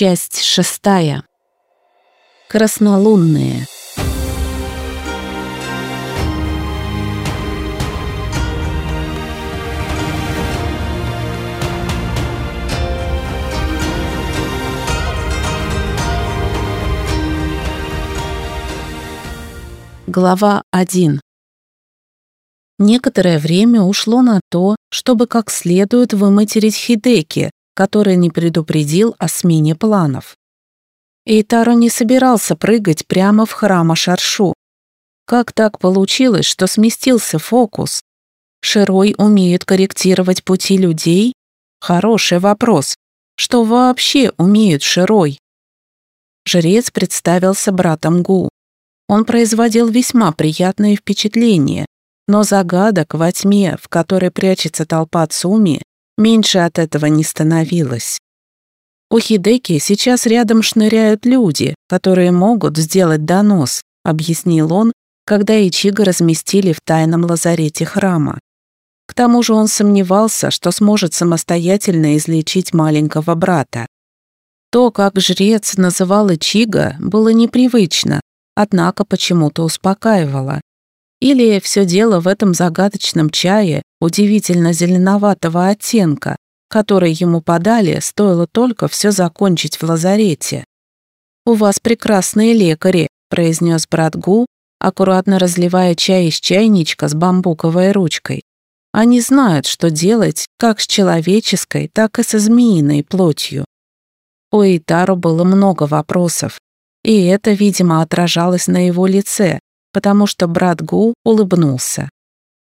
Часть шестая. Краснолунные. Глава 1. Некоторое время ушло на то, чтобы как следует выматерить Хидеки, который не предупредил о смене планов. Эйтаро не собирался прыгать прямо в храм Ашаршу. Как так получилось, что сместился фокус? Широй умеет корректировать пути людей? Хороший вопрос. Что вообще умеет Широй? Жрец представился братом Гу. Он производил весьма приятное впечатление, но загадок во тьме, в которой прячется толпа Цуми, Меньше от этого не становилось. У Хидеки сейчас рядом шныряют люди, которые могут сделать донос, объяснил он, когда Ичига разместили в тайном лазарете храма. К тому же он сомневался, что сможет самостоятельно излечить маленького брата. То, как жрец называл Ичига, было непривычно, однако почему-то успокаивало. Или все дело в этом загадочном чае, удивительно зеленоватого оттенка, который ему подали, стоило только все закончить в лазарете. «У вас прекрасные лекари», — произнес брат Гу, аккуратно разливая чай из чайничка с бамбуковой ручкой. «Они знают, что делать как с человеческой, так и со змеиной плотью». У Эйтару было много вопросов, и это, видимо, отражалось на его лице, потому что брат Гу улыбнулся.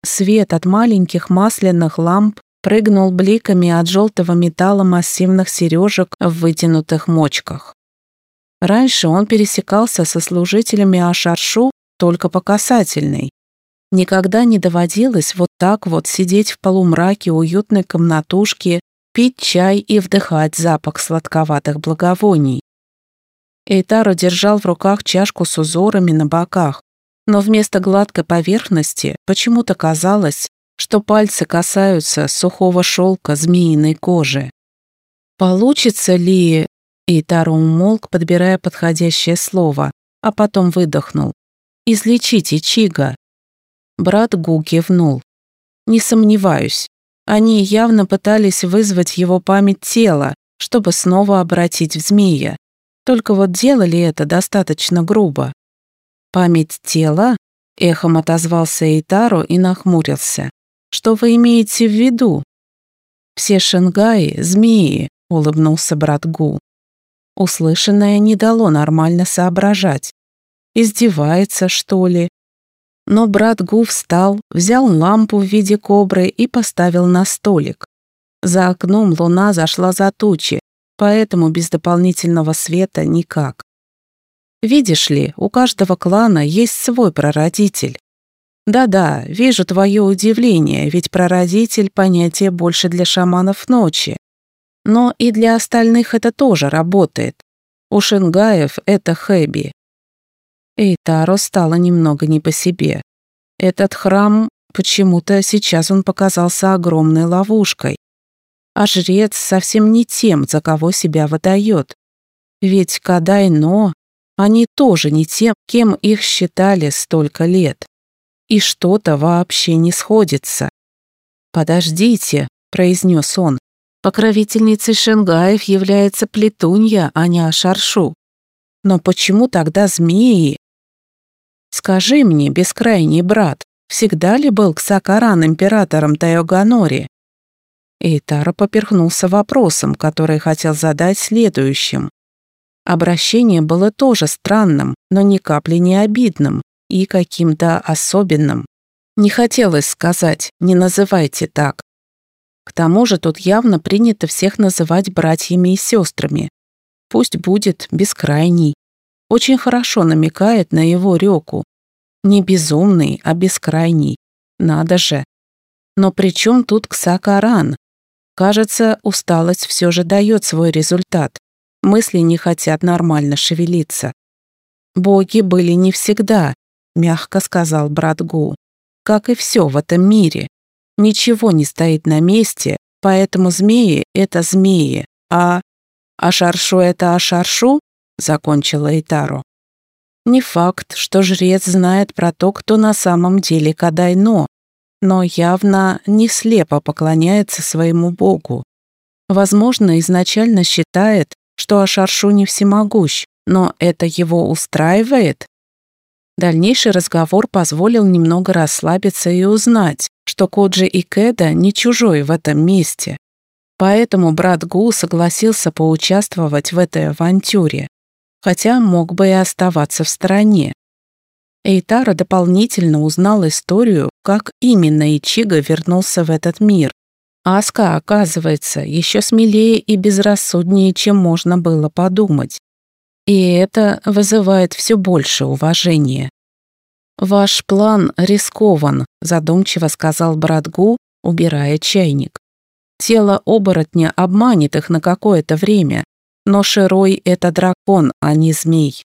Свет от маленьких масляных ламп прыгнул бликами от желтого металла массивных сережек в вытянутых мочках. Раньше он пересекался со служителями Ашаршу только по касательной. Никогда не доводилось вот так вот сидеть в полумраке уютной комнатушки, пить чай и вдыхать запах сладковатых благовоний. Эйтаро держал в руках чашку с узорами на боках, но вместо гладкой поверхности почему-то казалось, что пальцы касаются сухого шелка змеиной кожи. Получится ли... И Таро умолк, подбирая подходящее слово, а потом выдохнул. «Излечите Чига». Брат Гу кивнул. «Не сомневаюсь. Они явно пытались вызвать его память тела, чтобы снова обратить в змея. Только вот делали это достаточно грубо. «Память тела?» — эхом отозвался Эйтаро и нахмурился. «Что вы имеете в виду?» «Все шангаи — змеи», — улыбнулся брат Гу. Услышанное не дало нормально соображать. Издевается, что ли? Но брат Гу встал, взял лампу в виде кобры и поставил на столик. За окном луна зашла за тучи, поэтому без дополнительного света никак. Видишь ли, у каждого клана есть свой прародитель. Да-да, вижу твое удивление, ведь прародитель — понятие больше для шаманов ночи. Но и для остальных это тоже работает. У шингаев это хэби. Эйтаро стало немного не по себе. Этот храм, почему-то сейчас он показался огромной ловушкой. А жрец совсем не тем, за кого себя выдает. Ведь Кадай-Но они тоже не тем, кем их считали столько лет. И что-то вообще не сходится. «Подождите», — произнес он, — «покровительницей Шенгаев является Плетунья, а не Ашаршу. Но почему тогда змеи?» «Скажи мне, бескрайний брат, всегда ли был Ксакаран императором Тайоганори?» Эйтара поперхнулся вопросом, который хотел задать следующим. Обращение было тоже странным, но ни капли не обидным и каким-то особенным. Не хотелось сказать «не называйте так». К тому же тут явно принято всех называть братьями и сестрами. Пусть будет бескрайний. Очень хорошо намекает на его реку. Не безумный, а бескрайний. Надо же. Но при чем тут Ксакаран? Кажется, усталость все же дает свой результат мысли не хотят нормально шевелиться. «Боги были не всегда», — мягко сказал брат Гу. «Как и все в этом мире. Ничего не стоит на месте, поэтому змеи — это змеи, а...» А Шаршу — это Ашаршу?» — закончила Итару. Не факт, что жрец знает про то, кто на самом деле Кадайно, но явно не слепо поклоняется своему богу. Возможно, изначально считает, что Ашаршу не всемогущ, но это его устраивает? Дальнейший разговор позволил немного расслабиться и узнать, что Коджи и Кеда не чужой в этом месте. Поэтому брат Гу согласился поучаствовать в этой авантюре, хотя мог бы и оставаться в стороне. Эйтара дополнительно узнал историю, как именно Ичига вернулся в этот мир. Аска, оказывается, еще смелее и безрассуднее, чем можно было подумать. И это вызывает все больше уважения. «Ваш план рискован», — задумчиво сказал брат Гу, убирая чайник. «Тело оборотня обманет их на какое-то время, но Широй — это дракон, а не змей.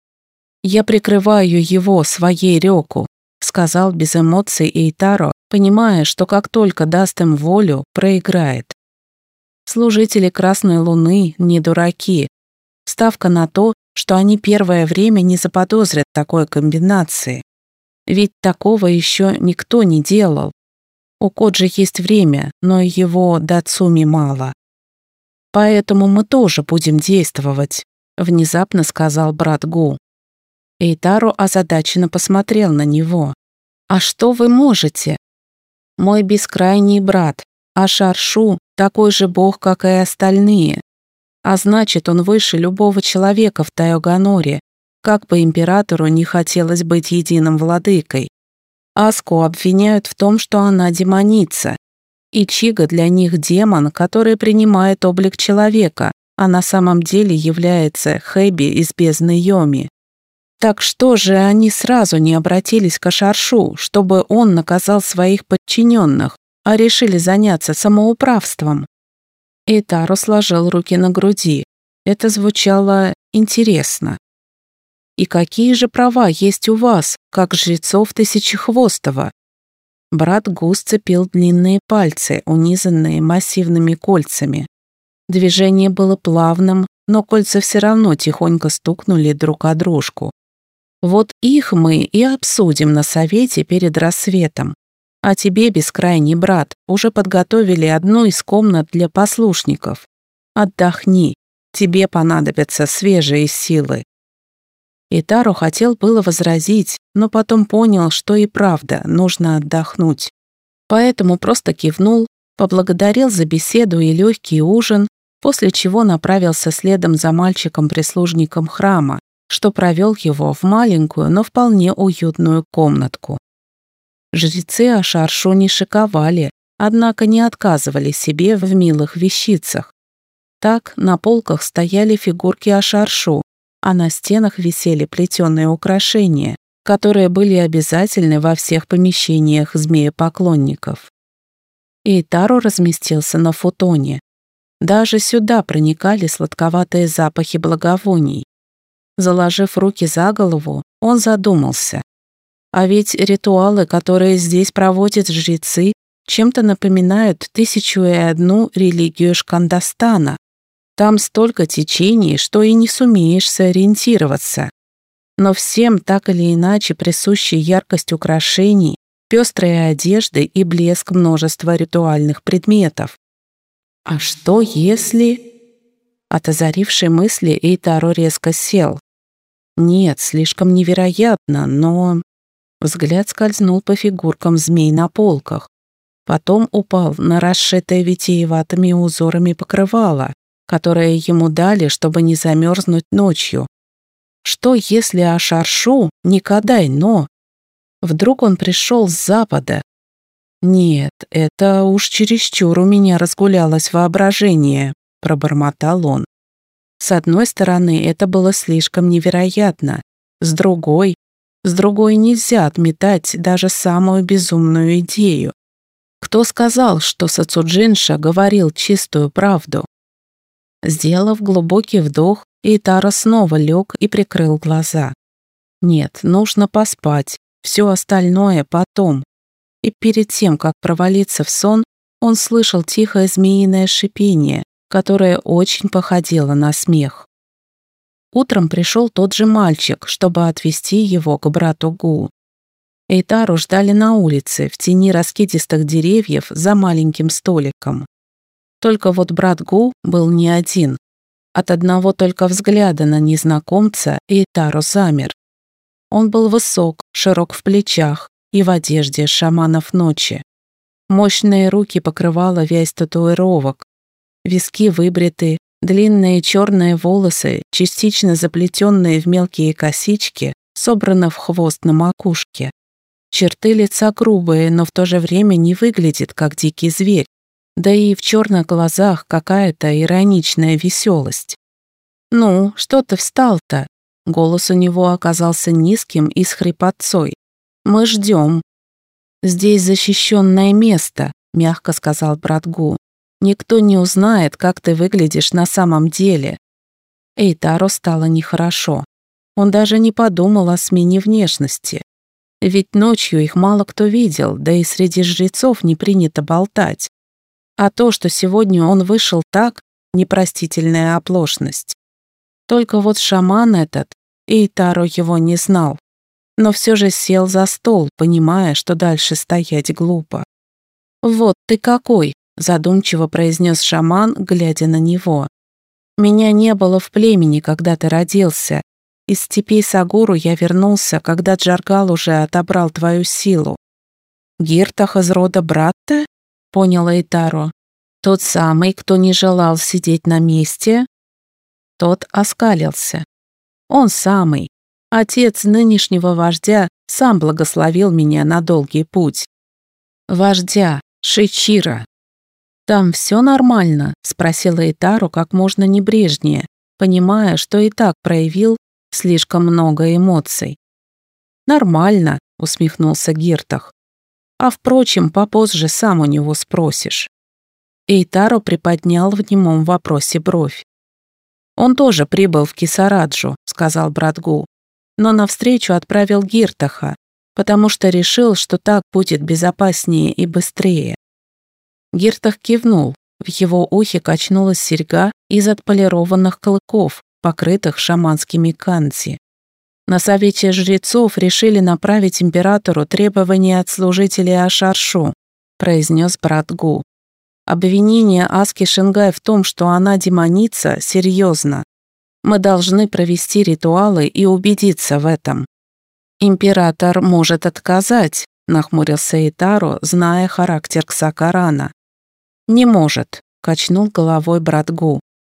«Я прикрываю его своей реку», — сказал без эмоций Эйтаро, понимая, что как только даст им волю, проиграет. Служители Красной Луны не дураки. Ставка на то, что они первое время не заподозрят такой комбинации. Ведь такого еще никто не делал. У Коджи есть время, но его Дацуми мало. Поэтому мы тоже будем действовать, внезапно сказал брат Гу. Эйтару озадаченно посмотрел на него. «А что вы можете?» «Мой бескрайний брат, а Шаршу такой же бог, как и остальные. А значит, он выше любого человека в Тайоганоре, как бы императору не хотелось быть единым владыкой. Аску обвиняют в том, что она демоница. И Чига для них демон, который принимает облик человека, а на самом деле является Хэби из бездны Йоми. Так что же они сразу не обратились к Ашаршу, чтобы он наказал своих подчиненных, а решили заняться самоуправством? Итару сложил руки на груди. Это звучало интересно. «И какие же права есть у вас, как жрецов Тысячехвостого?» Брат Гус цепил длинные пальцы, унизанные массивными кольцами. Движение было плавным, но кольца все равно тихонько стукнули друг о дружку. Вот их мы и обсудим на совете перед рассветом. А тебе, бескрайний брат, уже подготовили одну из комнат для послушников. Отдохни, тебе понадобятся свежие силы». Итару хотел было возразить, но потом понял, что и правда нужно отдохнуть. Поэтому просто кивнул, поблагодарил за беседу и легкий ужин, после чего направился следом за мальчиком-прислужником храма, что провел его в маленькую, но вполне уютную комнатку. Жрецы Ашаршу не шиковали, однако не отказывали себе в милых вещицах. Так на полках стояли фигурки Ашаршу, а на стенах висели плетеные украшения, которые были обязательны во всех помещениях змеепоклонников. И Тару разместился на футоне. Даже сюда проникали сладковатые запахи благовоний. Заложив руки за голову, он задумался. А ведь ритуалы, которые здесь проводят жрецы, чем-то напоминают тысячу и одну религию Шкандастана. Там столько течений, что и не сумеешь сориентироваться. Но всем так или иначе присущи яркость украшений, пестрые одежды и блеск множества ритуальных предметов. А что если... От озарившей мысли Эйтаро резко сел. Нет, слишком невероятно, но... Взгляд скользнул по фигуркам змей на полках. Потом упал на расшитое витиеватыми узорами покрывало, которое ему дали, чтобы не замерзнуть ночью. Что, если Ашаршу не Кадай, но... Вдруг он пришел с запада? Нет, это уж чересчур у меня разгулялось воображение, пробормотал он. С одной стороны, это было слишком невероятно. С другой, с другой нельзя отметать даже самую безумную идею. Кто сказал, что Сацуджинша говорил чистую правду? Сделав глубокий вдох, Итара снова лег и прикрыл глаза. Нет, нужно поспать, все остальное потом. И перед тем, как провалиться в сон, он слышал тихое змеиное шипение, которое очень походило на смех. Утром пришел тот же мальчик, чтобы отвезти его к брату Гу. Эйтару ждали на улице, в тени раскидистых деревьев за маленьким столиком. Только вот брат Гу был не один. От одного только взгляда на незнакомца Эйтару замер. Он был высок, широк в плечах и в одежде шаманов ночи. Мощные руки покрывала вязь татуировок. Виски выбриты, длинные черные волосы, частично заплетенные в мелкие косички, собраны в хвост на макушке. Черты лица грубые, но в то же время не выглядит, как дикий зверь. Да и в черных глазах какая-то ироничная веселость. «Ну, что ты встал-то?» Голос у него оказался низким и с хрипотцой. «Мы ждем». «Здесь защищенное место», — мягко сказал брат Гу. «Никто не узнает, как ты выглядишь на самом деле». Эйтаро стало нехорошо. Он даже не подумал о смене внешности. Ведь ночью их мало кто видел, да и среди жрецов не принято болтать. А то, что сегодня он вышел так, непростительная оплошность. Только вот шаман этот, Эйтаро его не знал, но все же сел за стол, понимая, что дальше стоять глупо. «Вот ты какой!» – задумчиво произнес шаман, глядя на него. «Меня не было в племени, когда ты родился, из степей Сагуру я вернулся, когда Джаргал уже отобрал твою силу. Гиртах из рода брата? Поняла Итаро. Тот самый, кто не желал сидеть на месте? Тот оскалился. Он самый. Отец нынешнего вождя сам благословил меня на долгий путь. Вождя, Шичира. «Там все нормально?» — спросила Итару как можно небрежнее, понимая, что и так проявил Слишком много эмоций. «Нормально», — усмехнулся Гиртах. «А впрочем, попозже сам у него спросишь». Эйтаро приподнял в немом вопросе бровь. «Он тоже прибыл в Кисараджу», — сказал брат Гу, «но навстречу отправил Гиртаха, потому что решил, что так будет безопаснее и быстрее». Гиртах кивнул, в его ухе качнулась серьга из отполированных клыков, покрытых шаманскими канти. На совете жрецов решили направить императору требования от служителей Ашаршу, произнес брат Гу. Обвинение Аски Шингай в том, что она демоница, серьезно. Мы должны провести ритуалы и убедиться в этом. Император может отказать, нахмурился Итаро, зная характер Ксакарана. Не может, качнул головой брат Гу.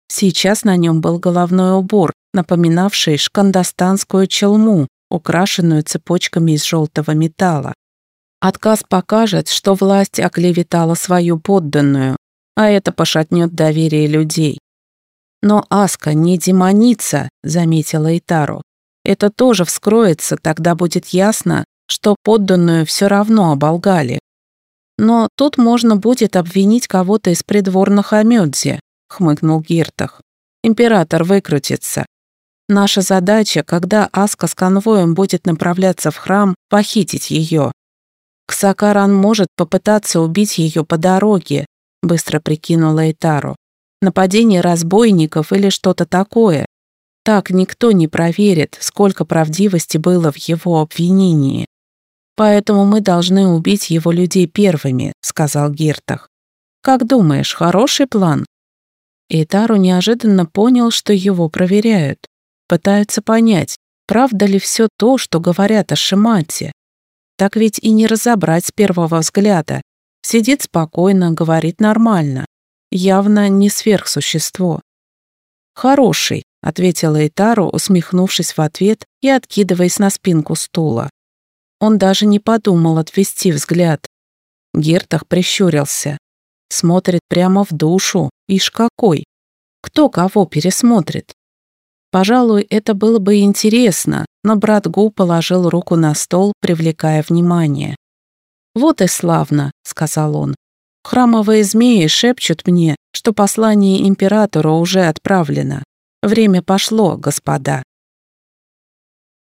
Сейчас на нем был головной убор, напоминавший шкандостанскую челму, украшенную цепочками из желтого металла. Отказ покажет, что власть оклеветала свою подданную, а это пошатнет доверие людей. Но Аска не демоница, заметила Итару. Это тоже вскроется, тогда будет ясно, что подданную все равно оболгали. Но тут можно будет обвинить кого-то из придворных Амёдзи, — хмыкнул Гиртах. «Император выкрутится. Наша задача, когда Аска с конвоем будет направляться в храм, похитить ее. Ксакаран может попытаться убить ее по дороге», — быстро прикинула Эйтару. «Нападение разбойников или что-то такое. Так никто не проверит, сколько правдивости было в его обвинении. Поэтому мы должны убить его людей первыми», — сказал Гиртах. «Как думаешь, хороший план?» И неожиданно понял, что его проверяют. Пытаются понять, правда ли все то, что говорят о Шимате. Так ведь и не разобрать с первого взгляда. Сидит спокойно, говорит нормально. Явно не сверхсущество. «Хороший», — ответила Итару, усмехнувшись в ответ и откидываясь на спинку стула. Он даже не подумал отвести взгляд. Гертах прищурился. Смотрит прямо в душу, ишь какой. Кто кого пересмотрит? Пожалуй, это было бы интересно, но брат Гу положил руку на стол, привлекая внимание. «Вот и славно», — сказал он. «Храмовые змеи шепчут мне, что послание императору уже отправлено. Время пошло, господа».